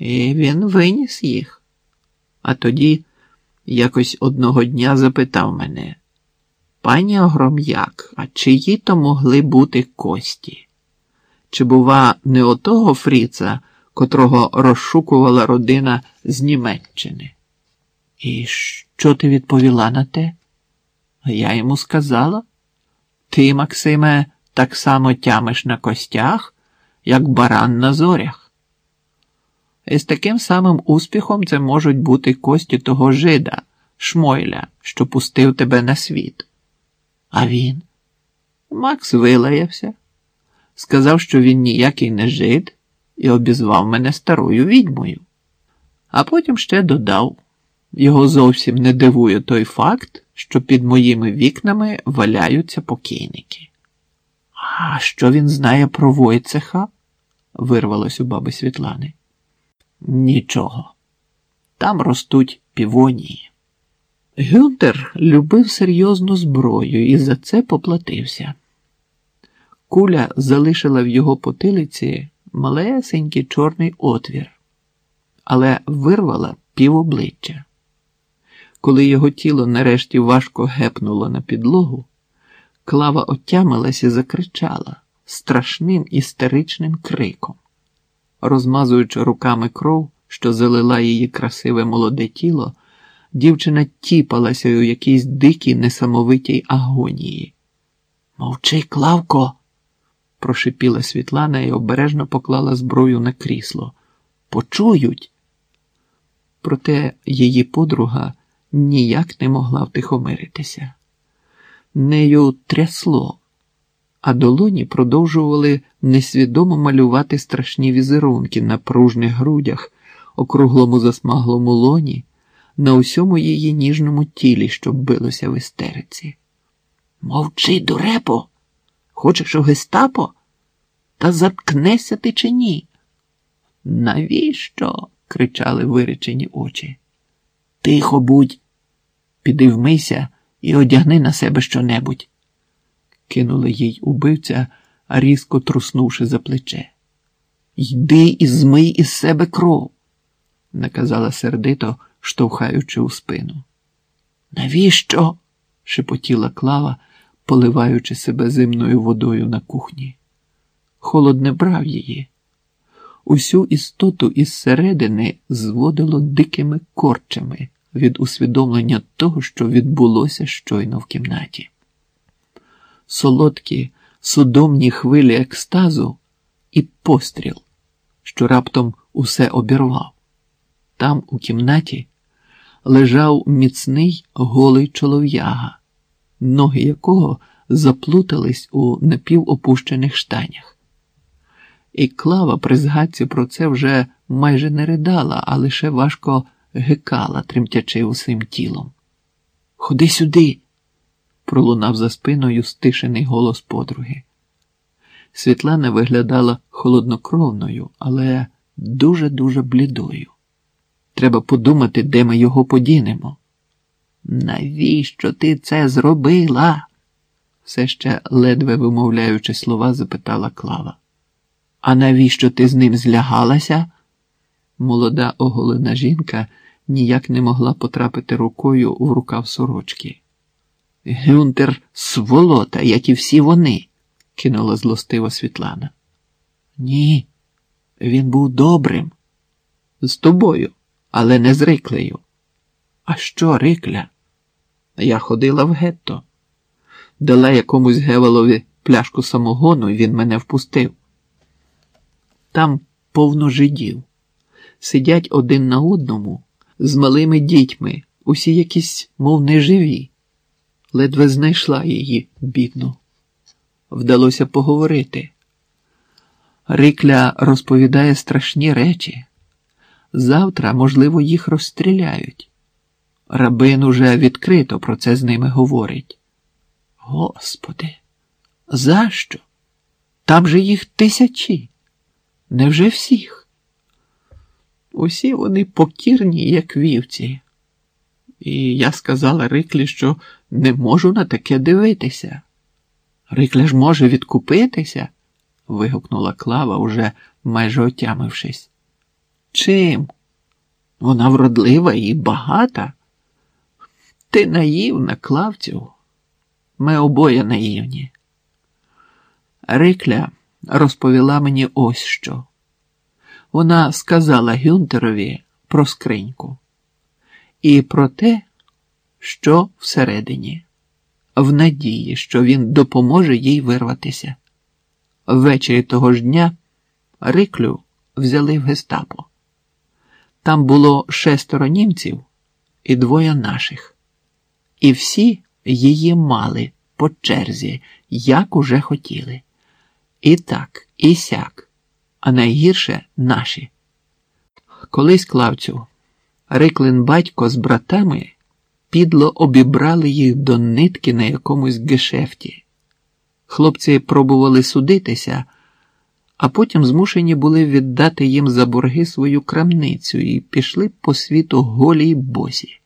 І він виніс їх. А тоді якось одного дня запитав мене, пані Огром'як, а чиї то могли бути кості? Чи, бува, не отого Фріца, котрого розшукувала родина з Німеччини? І що ти відповіла на те? Я йому сказала, ти, Максиме, так само тямиш на костях, як баран на зорях. І з таким самим успіхом це можуть бути кості того жида, Шмойля, що пустив тебе на світ. А він? Макс вилаявся, сказав, що він ніякий не жид, і обізвав мене старою відьмою. А потім ще додав його зовсім не дивує той факт, що під моїми вікнами валяються покійники. А що він знає про Войцеха? вирвалось у баби Світлани. Нічого. Там ростуть півонії. Гюнтер любив серйозну зброю і за це поплатився. Куля залишила в його потилиці малесенький чорний отвір, але вирвала півобличчя. Коли його тіло нарешті важко гепнуло на підлогу, клава отямилась і закричала страшним істеричним криком. Розмазуючи руками кров, що залила її красиве молоде тіло, дівчина тіпалася у якійсь дикій несамовитій агонії. Мовчи, Клавко, прошипіла Світлана і обережно поклала зброю на крісло. Почують. Проте її подруга ніяк не могла втихомиритися. Нею трясло, а долоні продовжували несвідомо малювати страшні візерунки на пружних грудях, округлому засмаглому лоні, на усьому її ніжному тілі, що билося в істериці. Мовчи, дурепо! Хочеш у гестапо? Та заткнешся ти чи ні? Навіщо? кричали виречені очі. Тихо будь, піди вмийся і одягни на себе щонебудь, кинули їй убивця, різко труснувши за плече. Йди і змий із себе кров, наказала сердито, штовхаючи у спину. Навіщо? шепотіла клава, поливаючи себе зимною водою на кухні. Холод не брав її. Усю істоту із середини зводило дикими корчами від усвідомлення того, що відбулося щойно в кімнаті. Солодкі, судомні хвилі екстазу і постріл, що раптом усе обірвав. Там, у кімнаті, лежав міцний голий чолов'яга, ноги якого заплутались у напівопущених штанях. І клава при згадці про це вже майже не ридала, а лише важко гикала, тремтячи усім тілом. Ходи сюди, пролунав за спиною стишений голос подруги. Світлана виглядала холоднокровною, але дуже-дуже блідою. Треба подумати, де ми його подінемо. Навіщо ти це зробила? все ще ледве вимовляючи слова, запитала Клава. А навіщо ти з ним злягалася? Молода оголена жінка ніяк не могла потрапити рукою в рукав сорочки. Гюнтер сволота, як і всі вони, кинула злостива Світлана. Ні, він був добрим. З тобою, але не з Риклею. А що, Рикля? Я ходила в гетто, дала якомусь гевалові пляшку самогону, і він мене впустив. Там повно жидів, сидять один на одному з малими дітьми, усі якісь, мов неживі. Ледве знайшла її, бідну. Вдалося поговорити. Рикля розповідає страшні речі. Завтра, можливо, їх розстріляють. Рабин уже відкрито про це з ними говорить. Господи, за що? Там же їх тисячі. Невже всіх? Усі вони покірні, як вівці. І я сказала Риклі, що не можу на таке дивитися. Рикля ж може відкупитися, вигукнула Клава, уже майже отямившись. Чим? Вона вродлива і багата. Ти наївна, Клавцю. Ми обоє наївні. Рикля розповіла мені ось що. Вона сказала Гюнтерові про скриньку і про те, що всередині, в надії, що він допоможе їй вирватися. Ввечері того ж дня Риклю взяли в гестапо. Там було шестеро німців і двоє наших. І всі її мали по черзі, як уже хотіли. І так, і сяк, а найгірше наші. Колись Клавцю, Риклин батько з братами підло обібрали їх до нитки на якомусь гешефті. Хлопці пробували судитися, а потім змушені були віддати їм за борги свою крамницю і пішли по світу голі й босі.